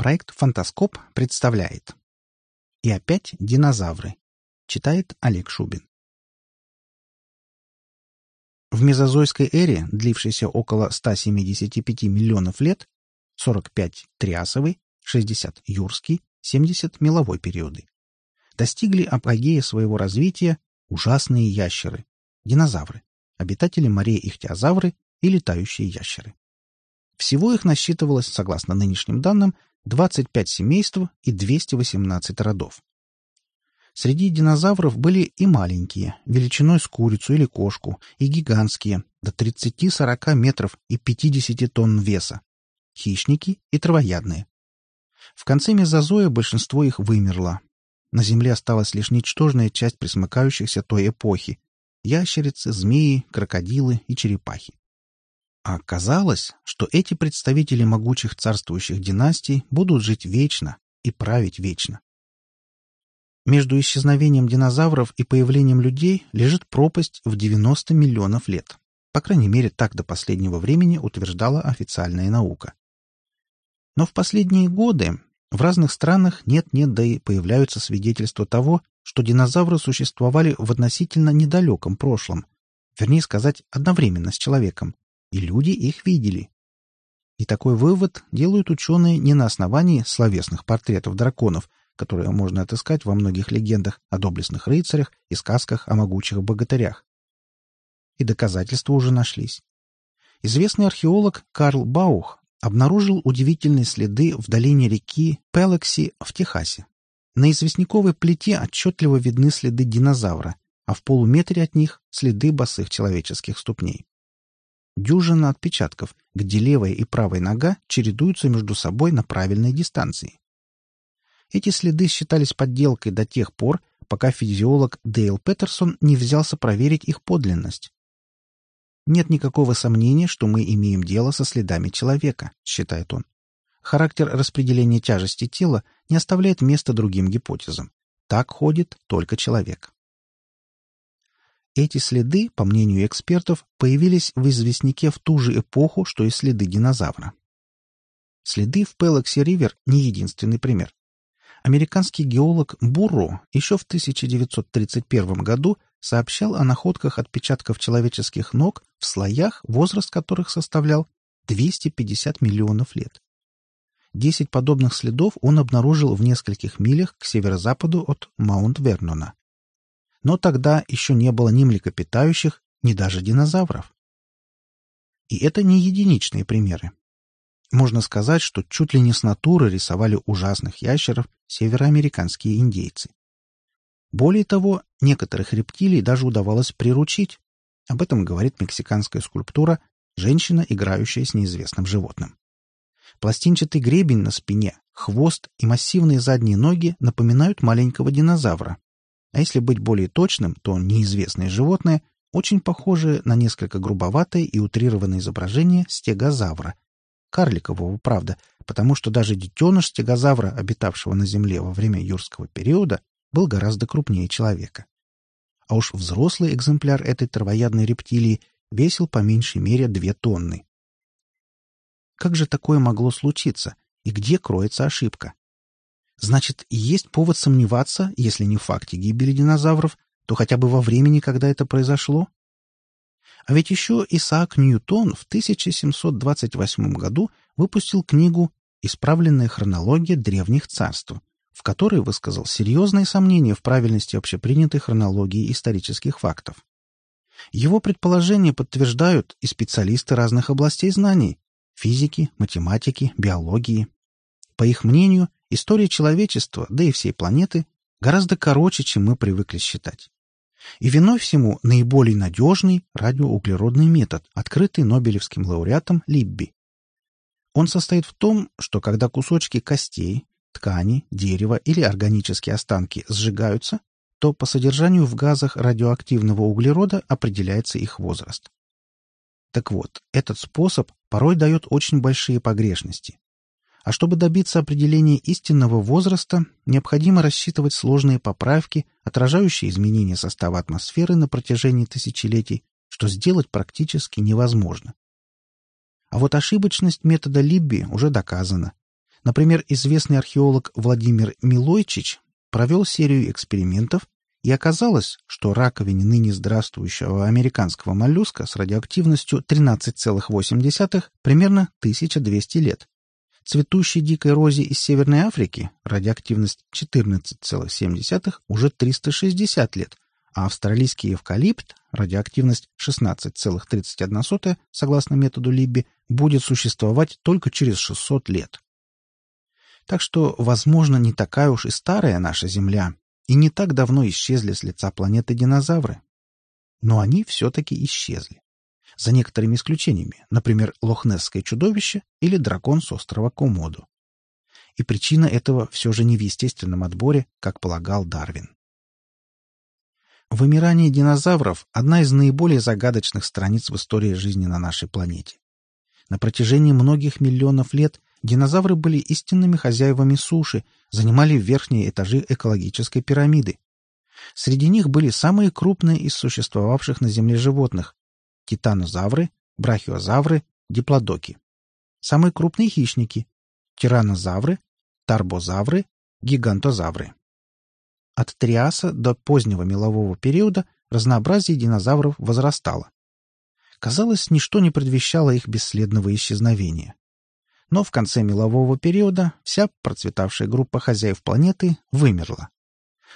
Проект «Фантаскоп» представляет. И опять динозавры. Читает Олег Шубин. В мезозойской эре, длившейся около 175 миллионов лет, 45 – триасовый, 60 – юрский, 70 – меловой периоды, достигли апогея своего развития ужасные ящеры, динозавры, обитатели морей ихтиозавры и летающие ящеры. Всего их насчитывалось, согласно нынешним данным, 25 семейств и 218 родов. Среди динозавров были и маленькие, величиной с курицу или кошку, и гигантские, до 30-40 метров и 50 тонн веса, хищники и травоядные. В конце мезозоя большинство их вымерло. На Земле осталась лишь ничтожная часть присмыкающихся той эпохи — ящерицы, змеи, крокодилы и черепахи. А оказалось, что эти представители могучих царствующих династий будут жить вечно и править вечно. Между исчезновением динозавров и появлением людей лежит пропасть в 90 миллионов лет. По крайней мере, так до последнего времени утверждала официальная наука. Но в последние годы в разных странах нет-нет, да и появляются свидетельства того, что динозавры существовали в относительно недалеком прошлом, вернее сказать, одновременно с человеком, и люди их видели. И такой вывод делают ученые не на основании словесных портретов драконов, которые можно отыскать во многих легендах о доблестных рыцарях и сказках о могучих богатырях. И доказательства уже нашлись. Известный археолог Карл Баух обнаружил удивительные следы в долине реки Пелокси в Техасе. На известняковой плите отчетливо видны следы динозавра, а в полуметре от них — следы босых человеческих ступней дюжина отпечатков, где левая и правая нога чередуются между собой на правильной дистанции. Эти следы считались подделкой до тех пор, пока физиолог Дейл Петерсон не взялся проверить их подлинность. Нет никакого сомнения, что мы имеем дело со следами человека, считает он. Характер распределения тяжести тела не оставляет места другим гипотезам. Так ходит только человек. Эти следы, по мнению экспертов, появились в известняке в ту же эпоху, что и следы динозавра. Следы в Пелокси-Ривер не единственный пример. Американский геолог Бурро еще в 1931 году сообщал о находках отпечатков человеческих ног в слоях, возраст которых составлял 250 миллионов лет. Десять подобных следов он обнаружил в нескольких милях к северо-западу от Маунт-Вернона. Но тогда еще не было ни млекопитающих, ни даже динозавров. И это не единичные примеры. Можно сказать, что чуть ли не с натуры рисовали ужасных ящеров североамериканские индейцы. Более того, некоторых рептилий даже удавалось приручить. Об этом говорит мексиканская скульптура «Женщина, играющая с неизвестным животным». Пластинчатый гребень на спине, хвост и массивные задние ноги напоминают маленького динозавра, а если быть более точным, то неизвестное животное очень похоже на несколько грубоватое и утрированное изображение стегозавра. Карликового, правда, потому что даже детеныш стегозавра, обитавшего на Земле во время юрского периода, был гораздо крупнее человека. А уж взрослый экземпляр этой травоядной рептилии весил по меньшей мере две тонны. Как же такое могло случиться? И где кроется ошибка? Значит, есть повод сомневаться, если не в факте гибели динозавров, то хотя бы во времени, когда это произошло? А ведь еще Исаак Ньютон в 1728 году выпустил книгу «Исправленная хронология древних царств», в которой высказал серьезные сомнения в правильности общепринятой хронологии исторических фактов. Его предположения подтверждают и специалисты разных областей знаний – физики, математики, биологии. По их мнению, История человечества, да и всей планеты, гораздо короче, чем мы привыкли считать. И виной всему наиболее надежный радиоуглеродный метод, открытый Нобелевским лауреатом Либби. Он состоит в том, что когда кусочки костей, ткани, дерева или органические останки сжигаются, то по содержанию в газах радиоактивного углерода определяется их возраст. Так вот, этот способ порой дает очень большие погрешности. А чтобы добиться определения истинного возраста, необходимо рассчитывать сложные поправки, отражающие изменения состава атмосферы на протяжении тысячелетий, что сделать практически невозможно. А вот ошибочность метода Либби уже доказана. Например, известный археолог Владимир Милойчич провел серию экспериментов, и оказалось, что раковине ныне здравствующего американского моллюска с радиоактивностью 13,8 примерно 1200 лет. Цветущей дикой розе из Северной Африки радиоактивность 14,7 уже 360 лет, а австралийский эвкалипт, радиоактивность 16,31, согласно методу Либби, будет существовать только через 600 лет. Так что, возможно, не такая уж и старая наша Земля, и не так давно исчезли с лица планеты динозавры. Но они все-таки исчезли. За некоторыми исключениями, например, лохнесское чудовище или дракон с острова Комоду. И причина этого все же не в естественном отборе, как полагал Дарвин. Вымирание динозавров – одна из наиболее загадочных страниц в истории жизни на нашей планете. На протяжении многих миллионов лет динозавры были истинными хозяевами суши, занимали верхние этажи экологической пирамиды. Среди них были самые крупные из существовавших на Земле животных – титанозавры, брахиозавры, диплодоки. Самые крупные хищники – тиранозавры, тарбозавры, гигантозавры. От Триаса до позднего мелового периода разнообразие динозавров возрастало. Казалось, ничто не предвещало их бесследного исчезновения. Но в конце мелового периода вся процветавшая группа хозяев планеты вымерла.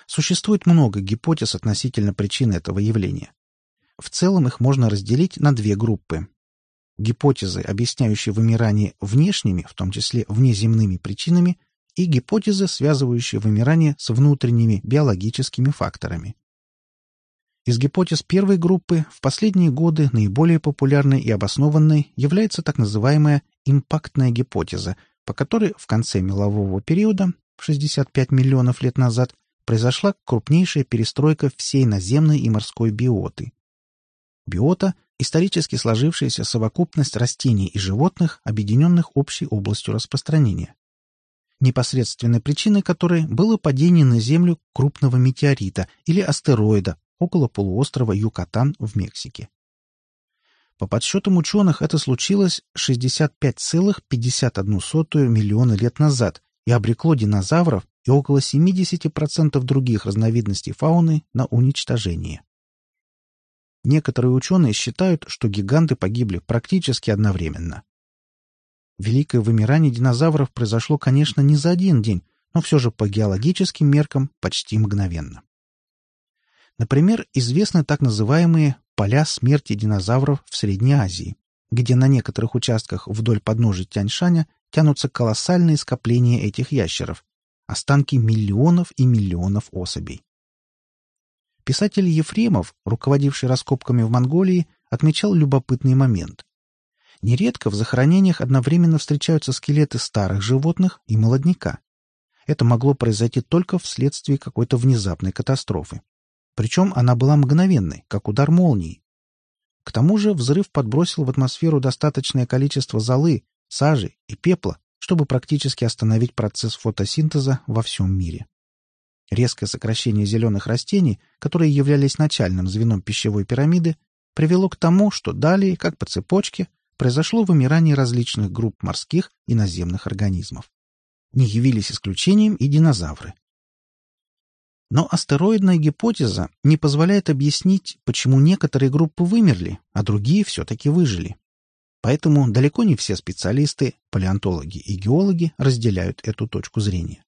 Существует много гипотез относительно причин этого явления. В целом их можно разделить на две группы. Гипотезы, объясняющие вымирание внешними, в том числе внеземными причинами, и гипотезы, связывающие вымирание с внутренними биологическими факторами. Из гипотез первой группы в последние годы наиболее популярной и обоснованной является так называемая импактная гипотеза, по которой в конце мелового периода, 65 миллионов лет назад, произошла крупнейшая перестройка всей наземной и морской биоты. Биота – исторически сложившаяся совокупность растений и животных, объединенных общей областью распространения непосредственной причиной которой было падение на Землю крупного метеорита или астероида около полуострова Юкатан в Мексике. По подсчетам ученых это случилось 65,51 миллиона лет назад и обрекло динозавров и около 70% других разновидностей фауны на уничтожение. Некоторые ученые считают, что гиганты погибли практически одновременно. Великое вымирание динозавров произошло, конечно, не за один день, но все же по геологическим меркам почти мгновенно. Например, известны так называемые «поля смерти динозавров в Средней Азии», где на некоторых участках вдоль подножия Тяньшаня тянутся колоссальные скопления этих ящеров, останки миллионов и миллионов особей. Писатель Ефремов, руководивший раскопками в Монголии, отмечал любопытный момент. Нередко в захоронениях одновременно встречаются скелеты старых животных и молодняка. Это могло произойти только вследствие какой-то внезапной катастрофы. Причем она была мгновенной, как удар молнии. К тому же взрыв подбросил в атмосферу достаточное количество золы, сажи и пепла, чтобы практически остановить процесс фотосинтеза во всем мире. Резкое сокращение зеленых растений, которые являлись начальным звеном пищевой пирамиды, привело к тому, что далее, как по цепочке, произошло вымирание различных групп морских и наземных организмов. Не явились исключением и динозавры. Но астероидная гипотеза не позволяет объяснить, почему некоторые группы вымерли, а другие все-таки выжили. Поэтому далеко не все специалисты, палеонтологи и геологи разделяют эту точку зрения.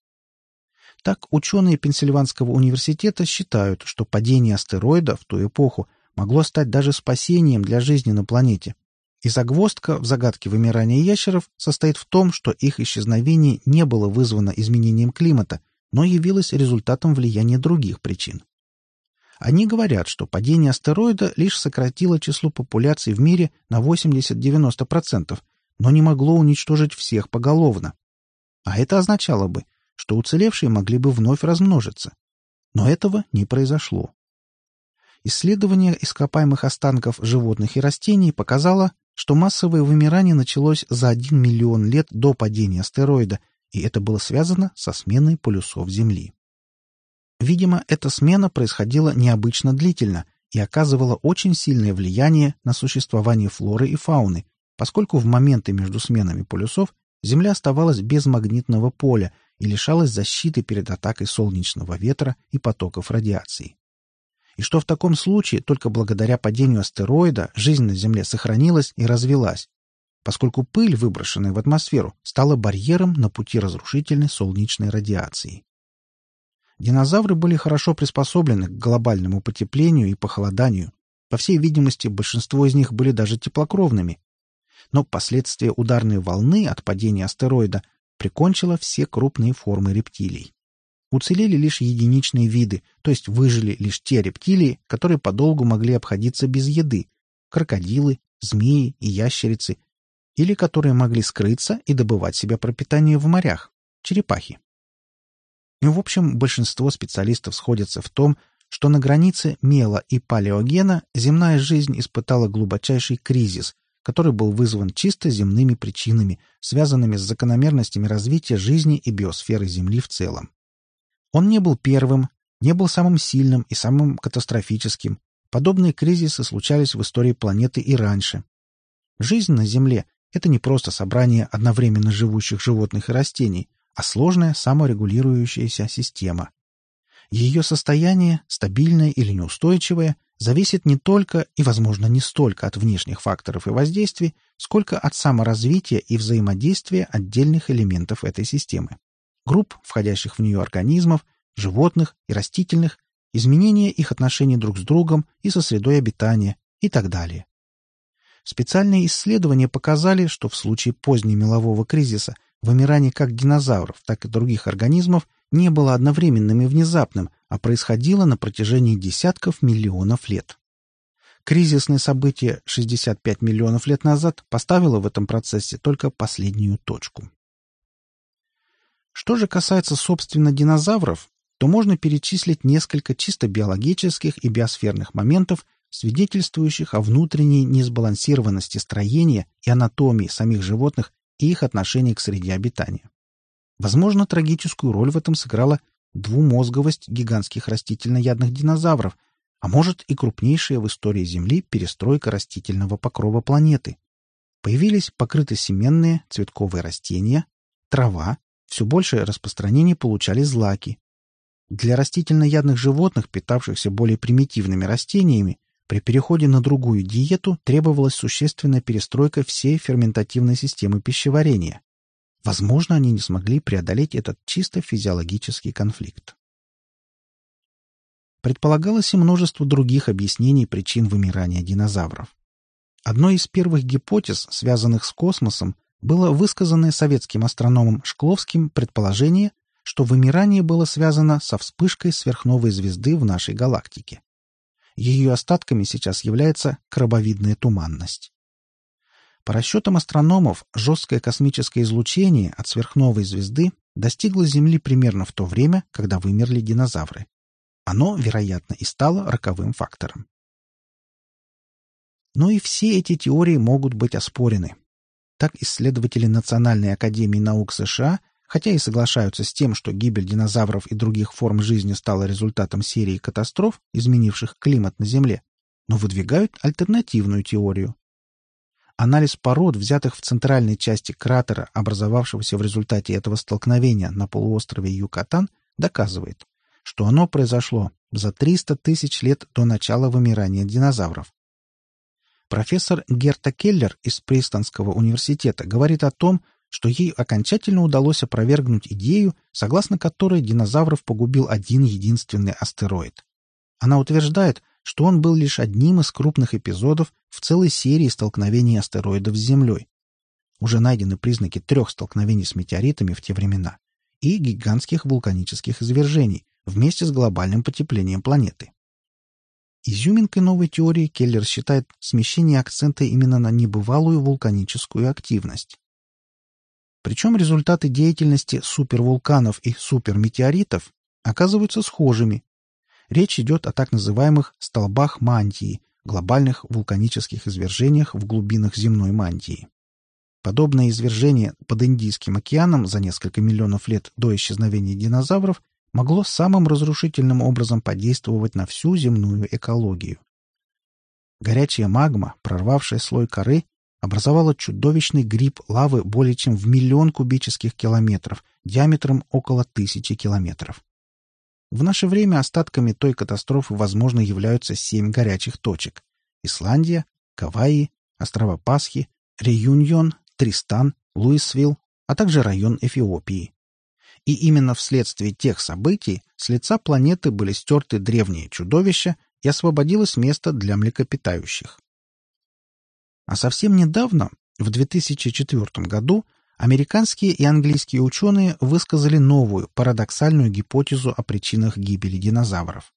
Так ученые Пенсильванского университета считают, что падение астероида в ту эпоху могло стать даже спасением для жизни на планете, и загвоздка в загадке вымирания ящеров состоит в том, что их исчезновение не было вызвано изменением климата, но явилось результатом влияния других причин. Они говорят, что падение астероида лишь сократило число популяций в мире на 80-90%, но не могло уничтожить всех поголовно. А это означало бы, что уцелевшие могли бы вновь размножиться. Но этого не произошло. Исследование ископаемых останков животных и растений показало, что массовое вымирание началось за 1 миллион лет до падения астероида, и это было связано со сменой полюсов Земли. Видимо, эта смена происходила необычно длительно и оказывала очень сильное влияние на существование флоры и фауны, поскольку в моменты между сменами полюсов Земля оставалась без магнитного поля и лишалась защиты перед атакой солнечного ветра и потоков радиации. И что в таком случае только благодаря падению астероида жизнь на Земле сохранилась и развелась, поскольку пыль, выброшенная в атмосферу, стала барьером на пути разрушительной солнечной радиации. Динозавры были хорошо приспособлены к глобальному потеплению и похолоданию. По всей видимости, большинство из них были даже теплокровными. Но последствия ударной волны от падения астероида прикончило все крупные формы рептилий. Уцелели лишь единичные виды, то есть выжили лишь те рептилии, которые подолгу могли обходиться без еды – крокодилы, змеи и ящерицы, или которые могли скрыться и добывать себе пропитание в морях – черепахи. В общем, большинство специалистов сходятся в том, что на границе мела и палеогена земная жизнь испытала глубочайший кризис, который был вызван чисто земными причинами, связанными с закономерностями развития жизни и биосферы Земли в целом. Он не был первым, не был самым сильным и самым катастрофическим. Подобные кризисы случались в истории планеты и раньше. Жизнь на Земле — это не просто собрание одновременно живущих животных и растений, а сложная саморегулирующаяся система. Ее состояние, стабильное или неустойчивое, зависит не только и, возможно, не столько от внешних факторов и воздействий, сколько от саморазвития и взаимодействия отдельных элементов этой системы. Групп, входящих в нее организмов, животных и растительных, изменения их отношений друг с другом и со средой обитания и так далее. Специальные исследования показали, что в случае позднемелового кризиса Вымирание как динозавров, так и других организмов не было одновременным и внезапным, а происходило на протяжении десятков миллионов лет. Кризисное событие 65 миллионов лет назад поставило в этом процессе только последнюю точку. Что же касается, собственно, динозавров, то можно перечислить несколько чисто биологических и биосферных моментов, свидетельствующих о внутренней несбалансированности строения и анатомии самих животных и их отношение к среде обитания. Возможно, трагическую роль в этом сыграла двумозговость гигантских растительноядных динозавров, а может и крупнейшая в истории Земли перестройка растительного покрова планеты. Появились покрытосеменные цветковые растения, трава, все большее распространение получали злаки. Для растительноядных животных, питавшихся более примитивными растениями, при переходе на другую диету требовалась существенная перестройка всей ферментативной системы пищеварения. Возможно, они не смогли преодолеть этот чисто физиологический конфликт. Предполагалось и множество других объяснений причин вымирания динозавров. Одной из первых гипотез, связанных с космосом, было высказанное советским астрономом Шкловским предположение, что вымирание было связано со вспышкой сверхновой звезды в нашей галактике. Ее остатками сейчас является крабовидная туманность. По расчетам астрономов, жесткое космическое излучение от сверхновой звезды достигло Земли примерно в то время, когда вымерли динозавры. Оно, вероятно, и стало роковым фактором. Но и все эти теории могут быть оспорены. Так исследователи Национальной академии наук США хотя и соглашаются с тем, что гибель динозавров и других форм жизни стала результатом серии катастроф, изменивших климат на Земле, но выдвигают альтернативную теорию. Анализ пород, взятых в центральной части кратера, образовавшегося в результате этого столкновения на полуострове Юкатан, доказывает, что оно произошло за 300 тысяч лет до начала вымирания динозавров. Профессор Герта Келлер из Пристонского университета говорит о том, что ей окончательно удалось опровергнуть идею, согласно которой динозавров погубил один единственный астероид. Она утверждает, что он был лишь одним из крупных эпизодов в целой серии столкновений астероидов с Землей. Уже найдены признаки трех столкновений с метеоритами в те времена и гигантских вулканических извержений вместе с глобальным потеплением планеты. Изюминкой новой теории Келлер считает смещение акцента именно на небывалую вулканическую активность. Причем результаты деятельности супервулканов и суперметеоритов оказываются схожими. Речь идет о так называемых «столбах мантии», глобальных вулканических извержениях в глубинах земной мантии. Подобное извержение под Индийским океаном за несколько миллионов лет до исчезновения динозавров могло самым разрушительным образом подействовать на всю земную экологию. Горячая магма, прорвавшая слой коры, образовала чудовищный гриб лавы более чем в миллион кубических километров, диаметром около тысячи километров. В наше время остатками той катастрофы, возможно, являются семь горячих точек. Исландия, Гавайи, острова Пасхи, Реюньон, Тристан, Луисвилл, а также район Эфиопии. И именно вследствие тех событий с лица планеты были стерты древние чудовища и освободилось место для млекопитающих. А совсем недавно, в 2004 году, американские и английские ученые высказали новую, парадоксальную гипотезу о причинах гибели динозавров.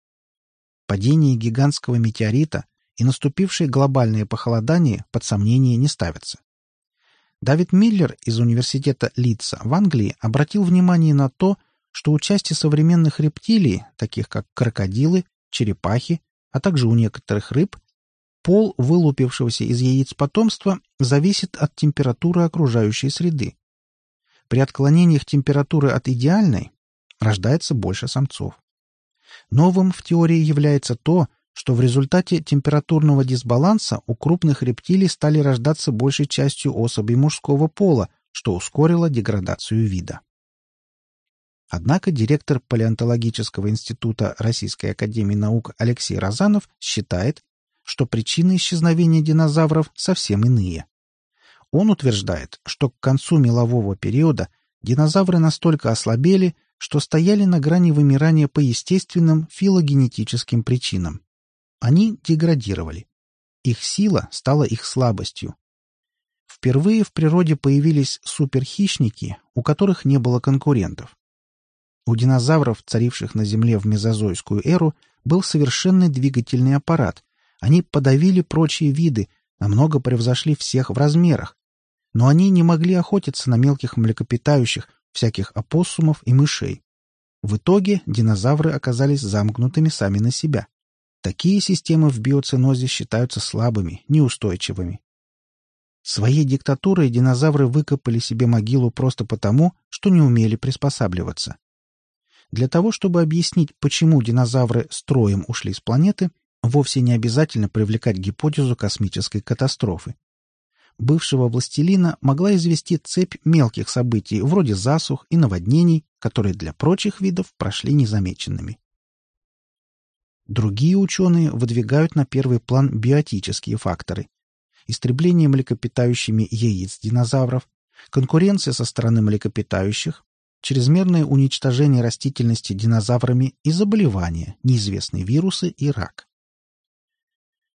Падение гигантского метеорита и наступившее глобальное похолодание под сомнение не ставятся. Давид Миллер из университета Лидса в Англии обратил внимание на то, что у части современных рептилий, таких как крокодилы, черепахи, а также у некоторых рыб, пол вылупившегося из яиц потомства зависит от температуры окружающей среды. При отклонениях температуры от идеальной рождается больше самцов. Новым в теории является то, что в результате температурного дисбаланса у крупных рептилий стали рождаться большей частью особей мужского пола, что ускорило деградацию вида. Однако директор Палеонтологического института Российской академии наук Алексей Розанов считает, что причины исчезновения динозавров совсем иные. Он утверждает, что к концу мелового периода динозавры настолько ослабели, что стояли на грани вымирания по естественным филогенетическим причинам. Они деградировали. Их сила стала их слабостью. Впервые в природе появились суперхищники, у которых не было конкурентов. У динозавров, царивших на Земле в мезозойскую эру, был совершенный двигательный аппарат. Они подавили прочие виды, намного превзошли всех в размерах. Но они не могли охотиться на мелких млекопитающих, всяких опоссумов и мышей. В итоге динозавры оказались замкнутыми сами на себя. Такие системы в биоценозе считаются слабыми, неустойчивыми. Своей диктатурой динозавры выкопали себе могилу просто потому, что не умели приспосабливаться. Для того, чтобы объяснить, почему динозавры строем ушли с планеты, вовсе не обязательно привлекать гипотезу космической катастрофы. Бывшего властелина могла извести цепь мелких событий, вроде засух и наводнений, которые для прочих видов прошли незамеченными. Другие ученые выдвигают на первый план биотические факторы. Истребление млекопитающими яиц динозавров, конкуренция со стороны млекопитающих, чрезмерное уничтожение растительности динозаврами и заболевания, неизвестные вирусы и рак.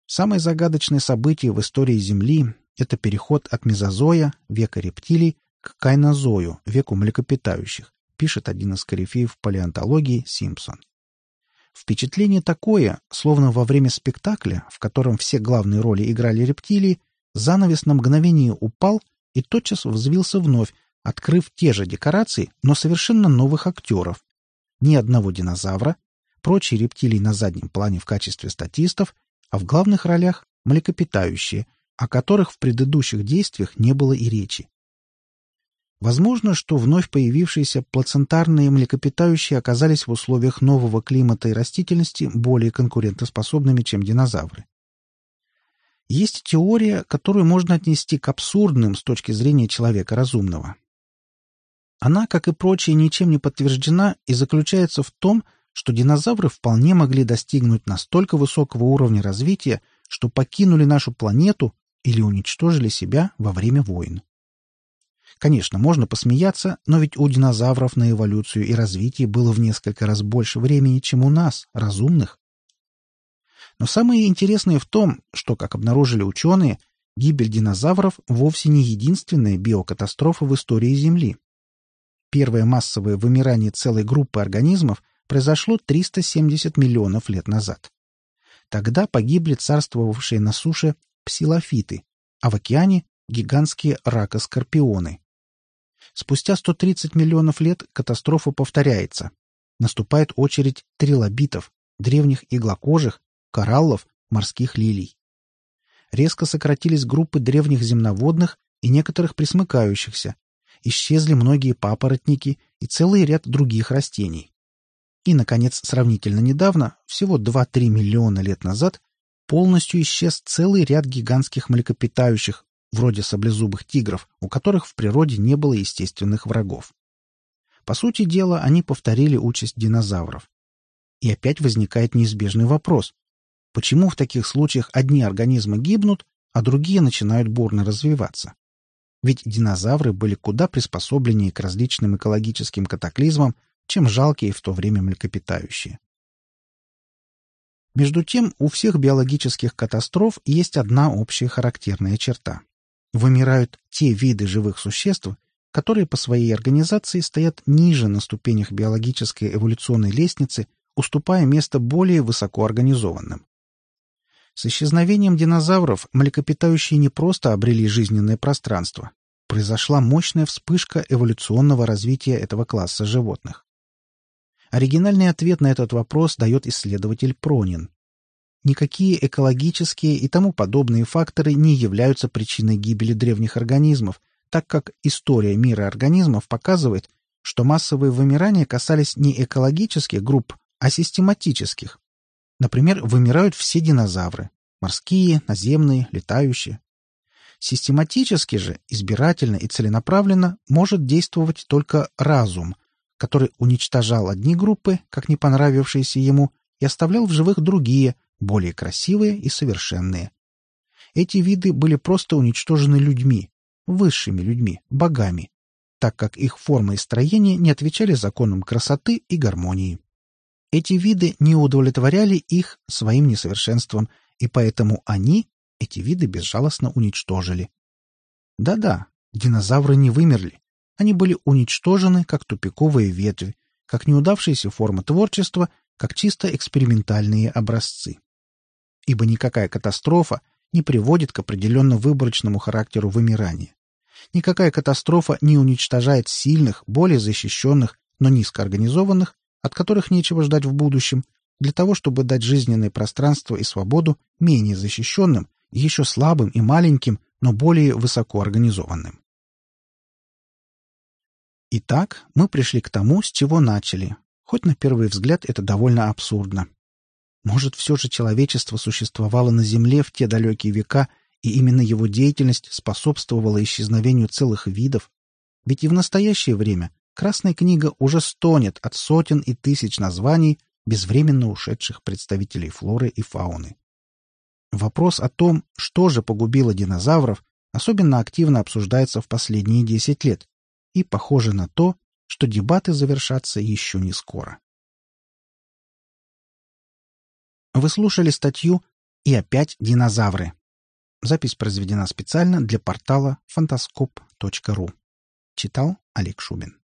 Самое загадочное событие в истории Земли – это переход от мезозоя, века рептилий, к кайнозою, веку млекопитающих, пишет один из корифеев палеонтологии Симпсон. Впечатление такое, словно во время спектакля, в котором все главные роли играли рептилии, занавес на мгновение упал и тотчас взвился вновь, открыв те же декорации, но совершенно новых актеров. Ни одного динозавра, прочие рептилии на заднем плане в качестве статистов, а в главных ролях – млекопитающие, о которых в предыдущих действиях не было и речи. Возможно, что вновь появившиеся плацентарные млекопитающие оказались в условиях нового климата и растительности более конкурентоспособными, чем динозавры. Есть теория, которую можно отнести к абсурдным с точки зрения человека разумного. Она, как и прочие, ничем не подтверждена и заключается в том, что динозавры вполне могли достигнуть настолько высокого уровня развития, что покинули нашу планету или уничтожили себя во время войн. Конечно, можно посмеяться, но ведь у динозавров на эволюцию и развитие было в несколько раз больше времени, чем у нас, разумных. Но самое интересное в том, что, как обнаружили ученые, гибель динозавров вовсе не единственная биокатастрофа в истории Земли. Первое массовое вымирание целой группы организмов произошло 370 миллионов лет назад. Тогда погибли царствовавшие на суше псилофиты, а в океане – гигантские ракоскорпионы. Спустя 130 миллионов лет катастрофа повторяется. Наступает очередь трилобитов, древних иглокожих, кораллов, морских лилий. Резко сократились группы древних земноводных и некоторых присмыкающихся. Исчезли многие папоротники и целый ряд других растений. И, наконец, сравнительно недавно, всего 2-3 миллиона лет назад, полностью исчез целый ряд гигантских млекопитающих, вроде саблезубых тигров, у которых в природе не было естественных врагов. По сути дела, они повторили участь динозавров. И опять возникает неизбежный вопрос. Почему в таких случаях одни организмы гибнут, а другие начинают бурно развиваться? Ведь динозавры были куда приспособленнее к различным экологическим катаклизмам, чем жалкие в то время млекопитающие. Между тем, у всех биологических катастроф есть одна общая характерная черта. Вымирают те виды живых существ, которые по своей организации стоят ниже на ступенях биологической эволюционной лестницы, уступая место более высокоорганизованным. С исчезновением динозавров млекопитающие не просто обрели жизненное пространство. Произошла мощная вспышка эволюционного развития этого класса животных. Оригинальный ответ на этот вопрос дает исследователь Пронин. Никакие экологические и тому подобные факторы не являются причиной гибели древних организмов, так как история мира организмов показывает, что массовые вымирания касались не экологических групп, а систематических. Например, вымирают все динозавры – морские, наземные, летающие. Систематически же, избирательно и целенаправленно может действовать только разум, который уничтожал одни группы, как не понравившиеся ему, и оставлял в живых другие, более красивые и совершенные. Эти виды были просто уничтожены людьми, высшими людьми, богами, так как их форма и строение не отвечали законам красоты и гармонии. Эти виды не удовлетворяли их своим несовершенством, и поэтому они эти виды безжалостно уничтожили. Да-да, динозавры не вымерли, они были уничтожены как тупиковые ветви, как неудавшиеся формы творчества, как чисто экспериментальные образцы. Ибо никакая катастрофа не приводит к определенно выборочному характеру вымирания. Никакая катастрофа не уничтожает сильных, более защищенных, но низкоорганизованных, от которых нечего ждать в будущем, для того, чтобы дать жизненное пространство и свободу менее защищенным, еще слабым и маленьким, но более высокоорганизованным. Итак, мы пришли к тому, с чего начали. Хоть на первый взгляд это довольно абсурдно. Может, все же человечество существовало на Земле в те далекие века, и именно его деятельность способствовала исчезновению целых видов? Ведь и в настоящее время Красная книга уже стонет от сотен и тысяч названий безвременно ушедших представителей флоры и фауны. Вопрос о том, что же погубило динозавров, особенно активно обсуждается в последние 10 лет, и похоже на то, что дебаты завершатся еще не скоро. Вы слушали статью «И опять динозавры». Запись произведена специально для портала фантаскоп.ру. Читал Олег Шубин.